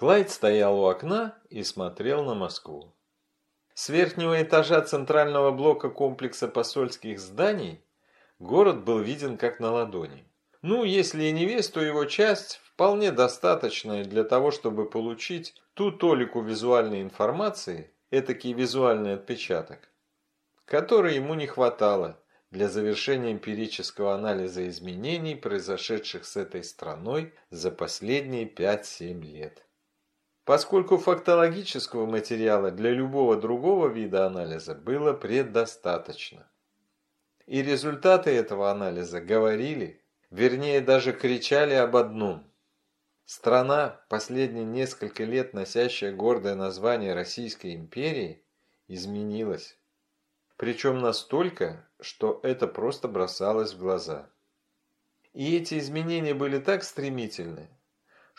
Клайд стоял у окна и смотрел на Москву. С верхнего этажа центрального блока комплекса посольских зданий город был виден как на ладони. Ну, если и не весь, то его часть вполне достаточная для того, чтобы получить ту толику визуальной информации, этакий визуальный отпечаток, который ему не хватало для завершения эмпирического анализа изменений, произошедших с этой страной за последние 5-7 лет. Поскольку фактологического материала для любого другого вида анализа было предостаточно. И результаты этого анализа говорили, вернее даже кричали об одном. Страна, последние несколько лет носящая гордое название Российской империи, изменилась. Причем настолько, что это просто бросалось в глаза. И эти изменения были так стремительны,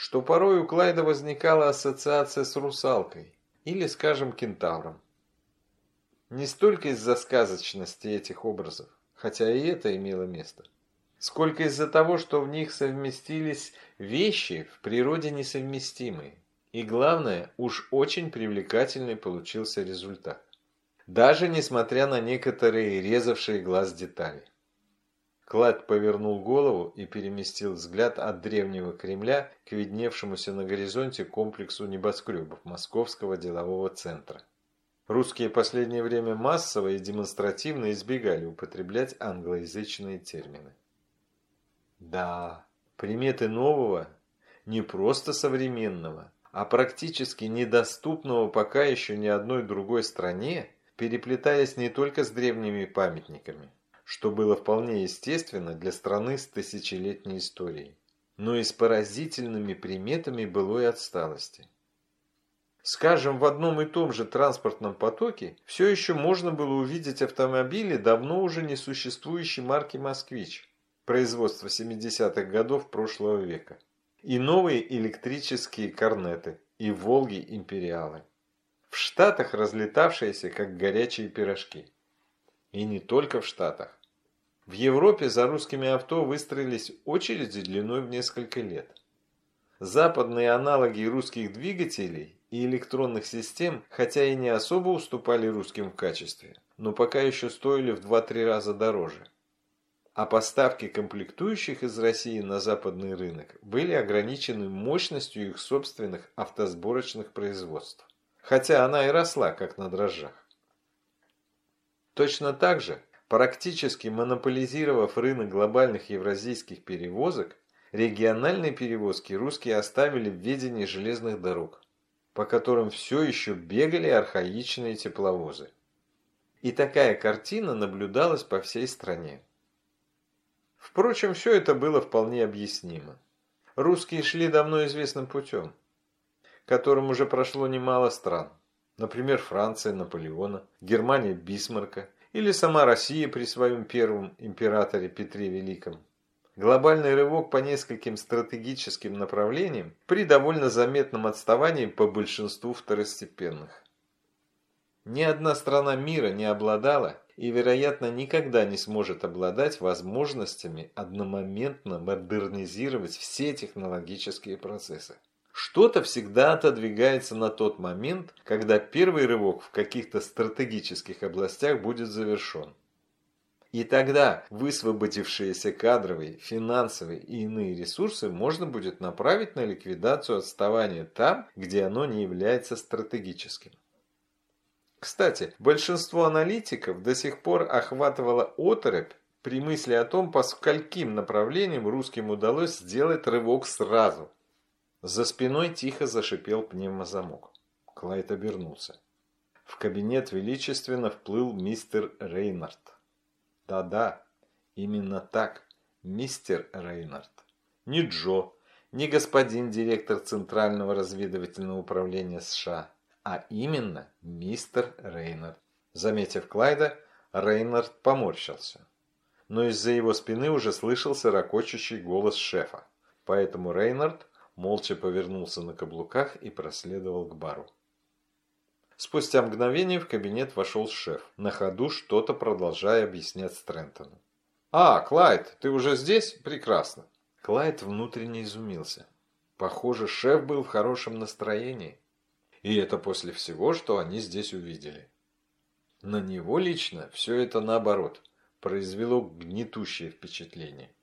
что порой у Клайда возникала ассоциация с русалкой или, скажем, кентавром. Не столько из-за сказочности этих образов, хотя и это имело место, сколько из-за того, что в них совместились вещи в природе несовместимые. И главное, уж очень привлекательный получился результат. Даже несмотря на некоторые резавшие глаз детали. Клад повернул голову и переместил взгляд от древнего Кремля к видневшемуся на горизонте комплексу небоскребов Московского делового центра. Русские последнее время массово и демонстративно избегали употреблять англоязычные термины. Да, приметы нового, не просто современного, а практически недоступного пока еще ни одной другой стране, переплетаясь не только с древними памятниками, что было вполне естественно для страны с тысячелетней историей, но и с поразительными приметами былой отсталости. Скажем, в одном и том же транспортном потоке все еще можно было увидеть автомобили давно уже не существующей марки «Москвич» производства 70-х годов прошлого века и новые электрические корнеты и «Волги-Империалы». В Штатах разлетавшиеся, как горячие пирожки. И не только в Штатах. В Европе за русскими авто выстроились очереди длиной в несколько лет. Западные аналоги русских двигателей и электронных систем, хотя и не особо уступали русским в качестве, но пока еще стоили в 2-3 раза дороже. А поставки комплектующих из России на западный рынок были ограничены мощностью их собственных автосборочных производств. Хотя она и росла, как на дрожжах. Точно так же Практически монополизировав рынок глобальных евразийских перевозок, региональные перевозки русские оставили в ведении железных дорог, по которым все еще бегали архаичные тепловозы. И такая картина наблюдалась по всей стране. Впрочем, все это было вполне объяснимо. Русские шли давно известным путем, которым уже прошло немало стран. Например, Франция Наполеона, Германия Бисмарка – или сама Россия при своем первом императоре Петре Великом. Глобальный рывок по нескольким стратегическим направлениям при довольно заметном отставании по большинству второстепенных. Ни одна страна мира не обладала и, вероятно, никогда не сможет обладать возможностями одномоментно модернизировать все технологические процессы. Что-то всегда отодвигается на тот момент, когда первый рывок в каких-то стратегических областях будет завершен. И тогда высвободившиеся кадровые, финансовые и иные ресурсы можно будет направить на ликвидацию отставания там, где оно не является стратегическим. Кстати, большинство аналитиков до сих пор охватывало оторопь при мысли о том, по скольким направлениям русским удалось сделать рывок сразу – за спиной тихо зашипел пневмозамок. Клайд обернулся. В кабинет величественно вплыл мистер Рейнард. Да-да, именно так, мистер Рейнард. Не Джо, не господин директор Центрального разведывательного управления США, а именно мистер Рейнард. Заметив Клайда, Рейнард поморщился. Но из-за его спины уже слышался ракочущий голос шефа. Поэтому Рейнард молча повернулся на каблуках и проследовал к бару. Спустя мгновение в кабинет вошел шеф, на ходу что-то продолжая объяснять Стрэнтону. «А, Клайд, ты уже здесь? Прекрасно!» Клайд внутренне изумился. Похоже, шеф был в хорошем настроении. И это после всего, что они здесь увидели. На него лично все это наоборот произвело гнетущее впечатление.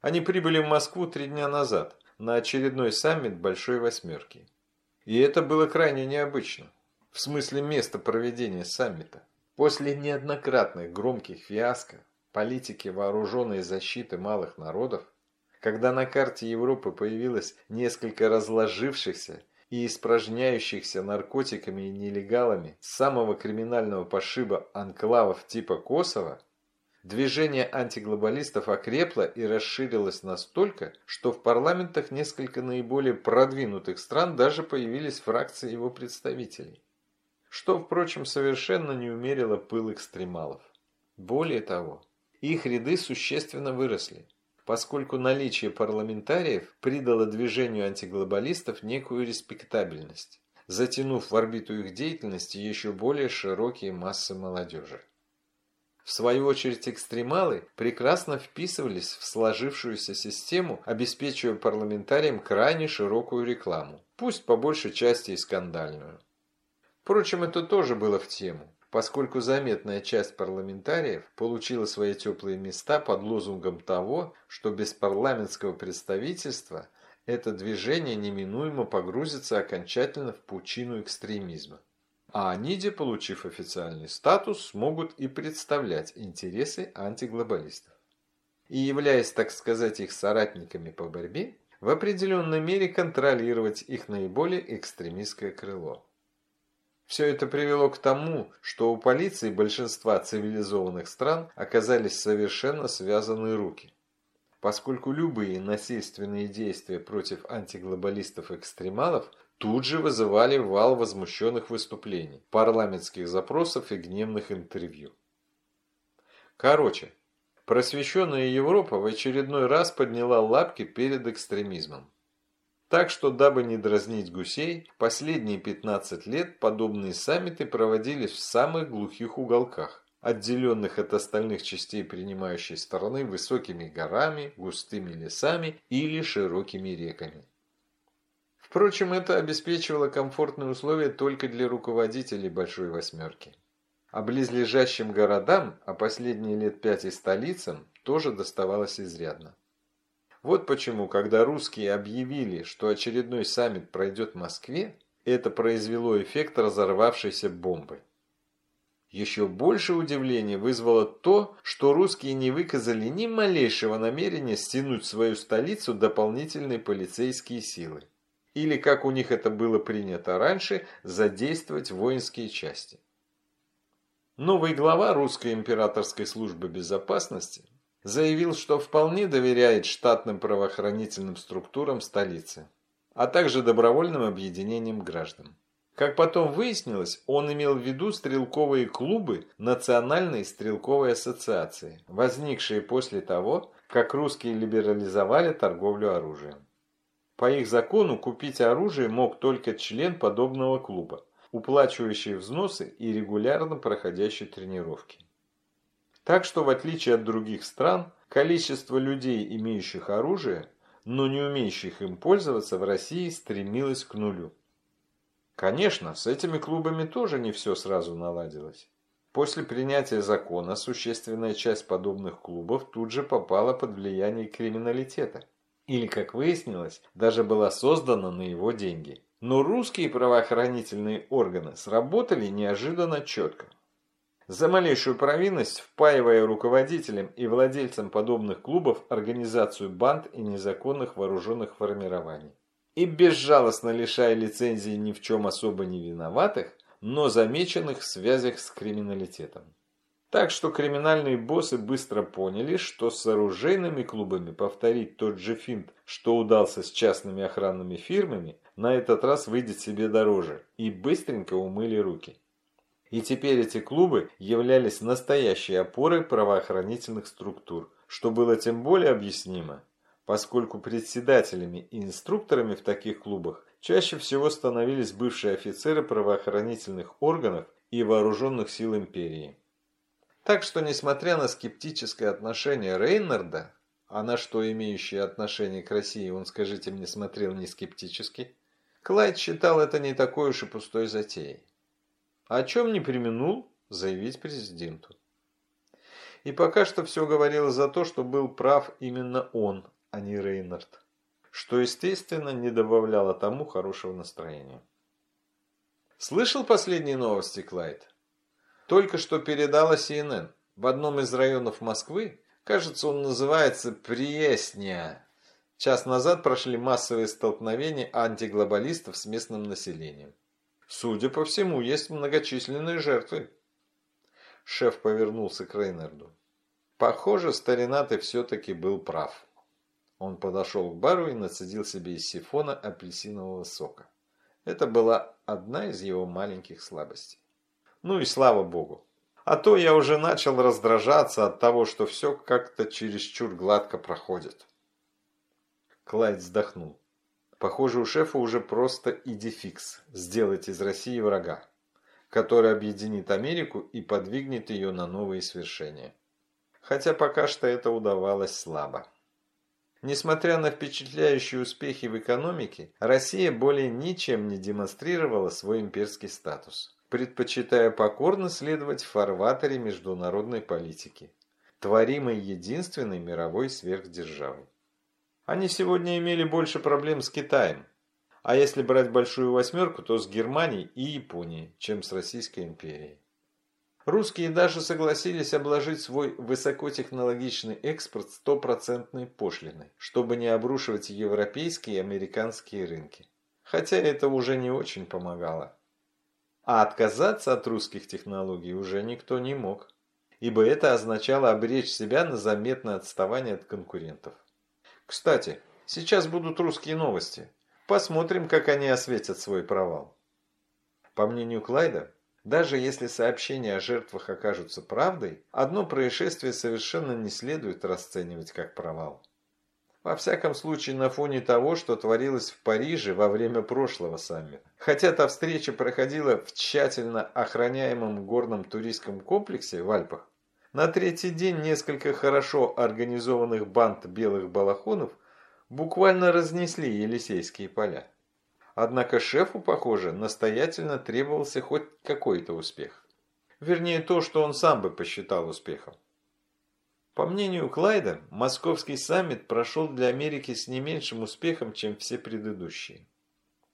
Они прибыли в Москву три дня назад на очередной саммит Большой Восьмерки. И это было крайне необычно. В смысле места проведения саммита. После неоднократных громких фиаско политики вооруженной защиты малых народов, когда на карте Европы появилось несколько разложившихся и испражняющихся наркотиками и нелегалами самого криминального пошиба анклавов типа Косово, движение антиглобалистов окрепло и расширилось настолько, что в парламентах несколько наиболее продвинутых стран даже появились фракции его представителей. Что, впрочем, совершенно не умерило пыл экстремалов. Более того, их ряды существенно выросли – поскольку наличие парламентариев придало движению антиглобалистов некую респектабельность, затянув в орбиту их деятельности еще более широкие массы молодежи. В свою очередь экстремалы прекрасно вписывались в сложившуюся систему, обеспечивая парламентариям крайне широкую рекламу, пусть по большей части и скандальную. Впрочем, это тоже было в тему поскольку заметная часть парламентариев получила свои теплые места под лозунгом того, что без парламентского представительства это движение неминуемо погрузится окончательно в пучину экстремизма. А они, получив официальный статус, смогут и представлять интересы антиглобалистов. И являясь, так сказать, их соратниками по борьбе, в определенной мере контролировать их наиболее экстремистское крыло. Все это привело к тому, что у полиции большинства цивилизованных стран оказались совершенно связаны руки. Поскольку любые насильственные действия против антиглобалистов-экстремалов тут же вызывали вал возмущенных выступлений, парламентских запросов и гневных интервью. Короче, просвещенная Европа в очередной раз подняла лапки перед экстремизмом. Так что, дабы не дразнить гусей, последние 15 лет подобные саммиты проводились в самых глухих уголках, отделенных от остальных частей принимающей стороны высокими горами, густыми лесами или широкими реками. Впрочем, это обеспечивало комфортные условия только для руководителей Большой Восьмерки. А близлежащим городам, а последние лет пять и столицам, тоже доставалось изрядно. Вот почему, когда русские объявили, что очередной саммит пройдет в Москве, это произвело эффект разорвавшейся бомбы. Еще больше удивления вызвало то, что русские не выказали ни малейшего намерения стянуть в свою столицу дополнительные полицейские силы. Или, как у них это было принято раньше, задействовать воинские части. Новый глава русской императорской службы безопасности заявил, что вполне доверяет штатным правоохранительным структурам столицы, а также добровольным объединениям граждан. Как потом выяснилось, он имел в виду стрелковые клубы Национальной стрелковой ассоциации, возникшие после того, как русские либерализовали торговлю оружием. По их закону купить оружие мог только член подобного клуба, уплачивающий взносы и регулярно проходящий тренировки. Так что, в отличие от других стран, количество людей, имеющих оружие, но не умеющих им пользоваться, в России стремилось к нулю. Конечно, с этими клубами тоже не все сразу наладилось. После принятия закона существенная часть подобных клубов тут же попала под влияние криминалитета. Или, как выяснилось, даже была создана на его деньги. Но русские правоохранительные органы сработали неожиданно четко за малейшую провинность впаивая руководителям и владельцам подобных клубов организацию банд и незаконных вооруженных формирований. И безжалостно лишая лицензии ни в чем особо не виноватых, но замеченных в связях с криминалитетом. Так что криминальные боссы быстро поняли, что с оружейными клубами повторить тот же финт, что удался с частными охранными фирмами, на этот раз выйдет себе дороже, и быстренько умыли руки. И теперь эти клубы являлись настоящей опорой правоохранительных структур, что было тем более объяснимо, поскольку председателями и инструкторами в таких клубах чаще всего становились бывшие офицеры правоохранительных органов и вооруженных сил империи. Так что, несмотря на скептическое отношение Рейнарда, а на что имеющие отношение к России он, скажите мне, смотрел не скептически, Клайд считал это не такой уж и пустой затеей. О чем не применул заявить президенту. И пока что все говорило за то, что был прав именно он, а не Рейнард, что, естественно, не добавляло тому хорошего настроения. Слышал последние новости, Клайд? Только что передала CNN. В одном из районов Москвы, кажется, он называется Приесния, час назад прошли массовые столкновения антиглобалистов с местным населением. Судя по всему, есть многочисленные жертвы. Шеф повернулся к Рейнарду. Похоже, старина ты все-таки был прав. Он подошел к бару и нацедил себе из сифона апельсинового сока. Это была одна из его маленьких слабостей. Ну и слава богу. А то я уже начал раздражаться от того, что все как-то чересчур гладко проходит. Клайд вздохнул. Похоже, у шефа уже просто идификс – сделать из России врага, который объединит Америку и подвигнет ее на новые свершения. Хотя пока что это удавалось слабо. Несмотря на впечатляющие успехи в экономике, Россия более ничем не демонстрировала свой имперский статус предпочитая покорно следовать в фарватере международной политики, творимой единственной мировой сверхдержавой. Они сегодня имели больше проблем с Китаем, а если брать большую восьмерку, то с Германией и Японией, чем с Российской империей. Русские даже согласились обложить свой высокотехнологичный экспорт стопроцентной пошлиной, чтобы не обрушивать европейские и американские рынки. Хотя это уже не очень помогало. А отказаться от русских технологий уже никто не мог, ибо это означало обречь себя на заметное отставание от конкурентов. Кстати, сейчас будут русские новости. Посмотрим, как они осветят свой провал. По мнению Клайда, даже если сообщения о жертвах окажутся правдой, одно происшествие совершенно не следует расценивать как провал. Во всяком случае, на фоне того, что творилось в Париже во время прошлого саммита. Хотя та встреча проходила в тщательно охраняемом горном туристском комплексе в Альпах, на третий день несколько хорошо организованных банд белых балахонов буквально разнесли Елисейские поля. Однако шефу, похоже, настоятельно требовался хоть какой-то успех. Вернее, то, что он сам бы посчитал успехом. По мнению Клайда, московский саммит прошел для Америки с не меньшим успехом, чем все предыдущие.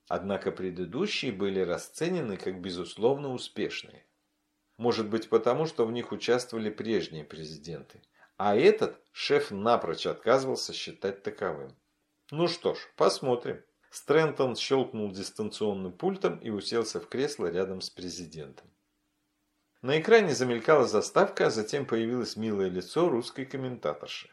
Однако предыдущие были расценены как безусловно успешные. Может быть потому, что в них участвовали прежние президенты. А этот шеф напрочь отказывался считать таковым. Ну что ж, посмотрим. Стрэнтон щелкнул дистанционным пультом и уселся в кресло рядом с президентом. На экране замелькала заставка, а затем появилось милое лицо русской комментаторши.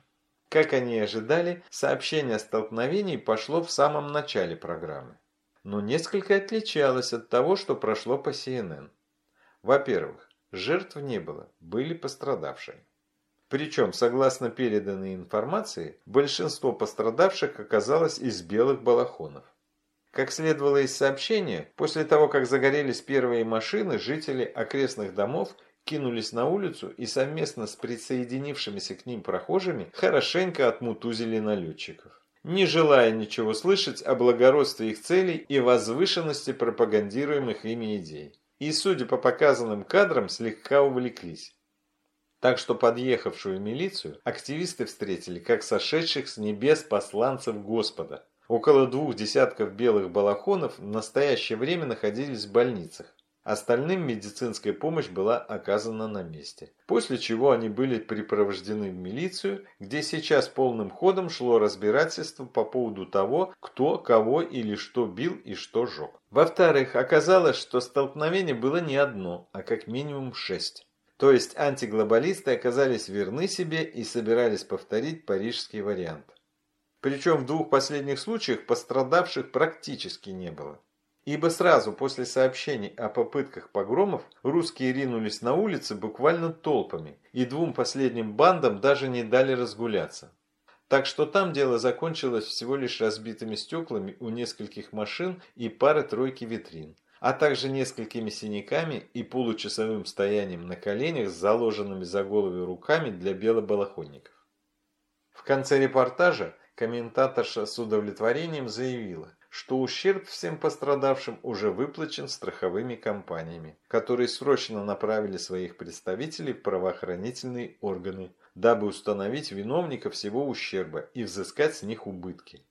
Как они и ожидали, сообщение о столкновении пошло в самом начале программы. Но несколько отличалось от того, что прошло по CNN. Во-первых, жертв не было, были пострадавшие. Причем, согласно переданной информации, большинство пострадавших оказалось из белых балахонов. Как следовало из сообщения, после того, как загорелись первые машины, жители окрестных домов кинулись на улицу и совместно с присоединившимися к ним прохожими хорошенько отмутузили налетчиков. Не желая ничего слышать о благородстве их целей и возвышенности пропагандируемых ими идей. И, судя по показанным кадрам, слегка увлеклись. Так что подъехавшую милицию активисты встретили как сошедших с небес посланцев Господа, Около двух десятков белых балахонов в настоящее время находились в больницах. Остальным медицинская помощь была оказана на месте. После чего они были припровождены в милицию, где сейчас полным ходом шло разбирательство по поводу того, кто, кого или что бил и что жег. Во-вторых, оказалось, что столкновение было не одно, а как минимум шесть. То есть антиглобалисты оказались верны себе и собирались повторить парижский вариант. Причем в двух последних случаях пострадавших практически не было. Ибо сразу после сообщений о попытках погромов русские ринулись на улицы буквально толпами, и двум последним бандам даже не дали разгуляться. Так что там дело закончилось всего лишь разбитыми стеклами у нескольких машин и пары-тройки витрин, а также несколькими синяками и получасовым стоянием на коленях с заложенными за головы руками для белобалахонников. В конце репортажа комментаторша с удовлетворением заявила, что ущерб всем пострадавшим уже выплачен страховыми компаниями, которые срочно направили своих представителей в правоохранительные органы, дабы установить виновника всего ущерба и взыскать с них убытки.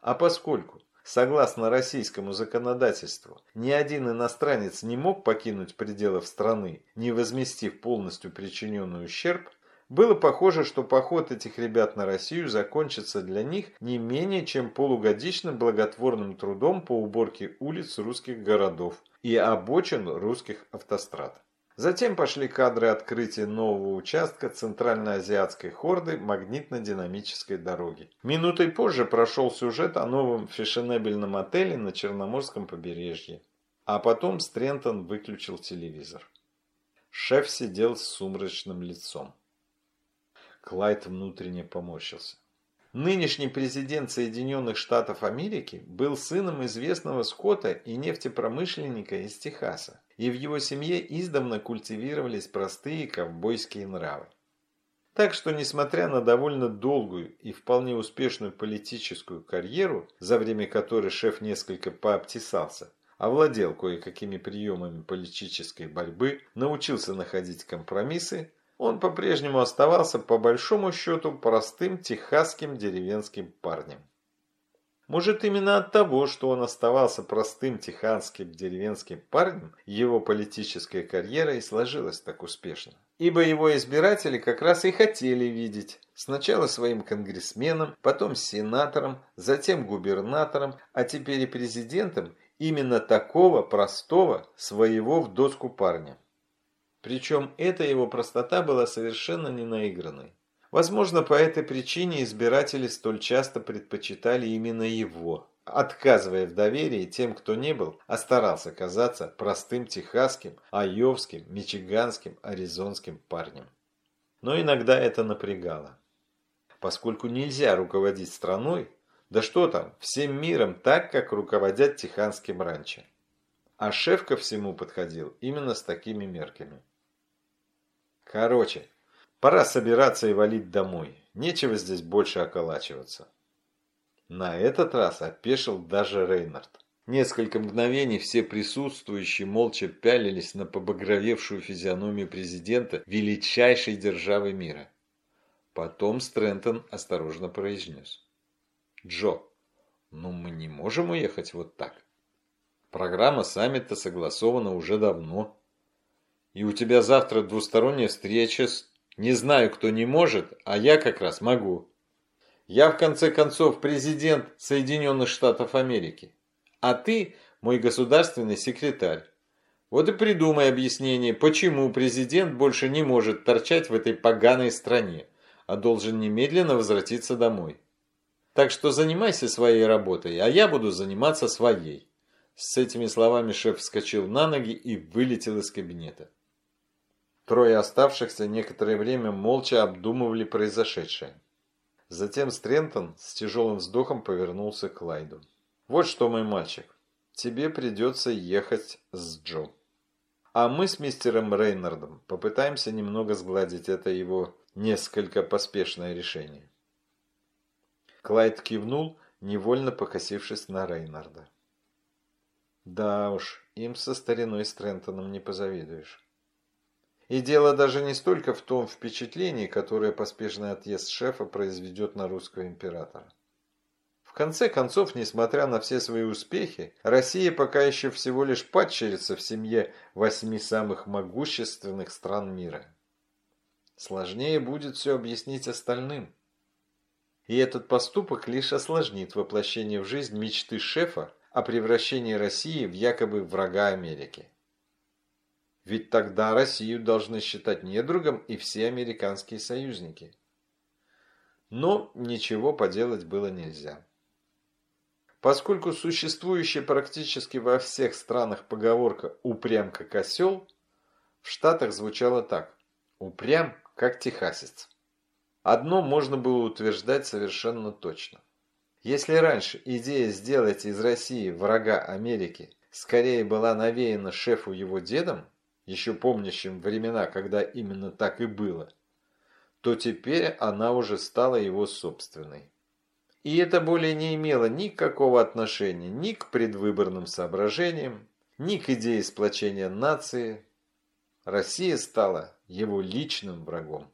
А поскольку, согласно российскому законодательству, ни один иностранец не мог покинуть пределов страны, не возместив полностью причиненный ущерб, было похоже, что поход этих ребят на Россию закончится для них не менее чем полугодичным благотворным трудом по уборке улиц русских городов и обочин русских автострад. Затем пошли кадры открытия нового участка Центральноазиатской хорды магнитно-динамической дороги. Минутой позже прошел сюжет о новом фешенебельном отеле на Черноморском побережье. А потом Стрентон выключил телевизор. Шеф сидел с сумрачным лицом. Клайд внутренне поморщился. Нынешний президент Соединенных Штатов Америки был сыном известного скота и нефтепромышленника из Техаса, и в его семье издавна культивировались простые ковбойские нравы. Так что, несмотря на довольно долгую и вполне успешную политическую карьеру, за время которой шеф несколько пообтесался, овладел кое-какими приемами политической борьбы, научился находить компромиссы, он по-прежнему оставался по большому счету простым техасским деревенским парнем. Может именно от того, что он оставался простым техасским деревенским парнем, его политическая карьера и сложилась так успешно. Ибо его избиратели как раз и хотели видеть сначала своим конгрессменом, потом сенатором, затем губернатором, а теперь и президентом именно такого простого своего в доску парня. Причем эта его простота была совершенно не наигранной. Возможно, по этой причине избиратели столь часто предпочитали именно его, отказывая в доверии тем, кто не был, а старался казаться простым техасским, айовским, мичиганским, аризонским парнем. Но иногда это напрягало. Поскольку нельзя руководить страной, да что там, всем миром так, как руководят техасским ранчо. А шеф ко всему подходил именно с такими мерками. Короче, пора собираться и валить домой. Нечего здесь больше околачиваться. На этот раз опешил даже Рейнард. Несколько мгновений все присутствующие молча пялились на побагровевшую физиономию президента величайшей державы мира. Потом Стрэнтон осторожно произнес. «Джо, ну мы не можем уехать вот так. Программа саммита согласована уже давно. И у тебя завтра двусторонняя встреча с... Не знаю, кто не может, а я как раз могу. Я, в конце концов, президент Соединенных Штатов Америки. А ты мой государственный секретарь. Вот и придумай объяснение, почему президент больше не может торчать в этой поганой стране, а должен немедленно возвратиться домой. Так что занимайся своей работой, а я буду заниматься своей. С этими словами шеф вскочил на ноги и вылетел из кабинета. Трое оставшихся некоторое время молча обдумывали произошедшее. Затем Стрентон с тяжелым вздохом повернулся к Лайду. «Вот что, мой мальчик, тебе придется ехать с Джо. А мы с мистером Рейнардом попытаемся немного сгладить это его несколько поспешное решение». Клайд кивнул, невольно покосившись на Рейнарда. «Да уж, им со стариной Стрентоном не позавидуешь». И дело даже не столько в том впечатлении, которое поспешный отъезд шефа произведет на русского императора. В конце концов, несмотря на все свои успехи, Россия пока еще всего лишь падчерица в семье восьми самых могущественных стран мира. Сложнее будет все объяснить остальным. И этот поступок лишь осложнит воплощение в жизнь мечты шефа о превращении России в якобы врага Америки. Ведь тогда Россию должны считать недругом и все американские союзники. Но ничего поделать было нельзя. Поскольку существующая практически во всех странах поговорка «упрям как осел», в Штатах звучало так «упрям как техасец». Одно можно было утверждать совершенно точно. Если раньше идея сделать из России врага Америки скорее была навеяна шефу его дедом, еще помнящим времена, когда именно так и было, то теперь она уже стала его собственной. И это более не имело никакого отношения ни к предвыборным соображениям, ни к идее сплочения нации. Россия стала его личным врагом.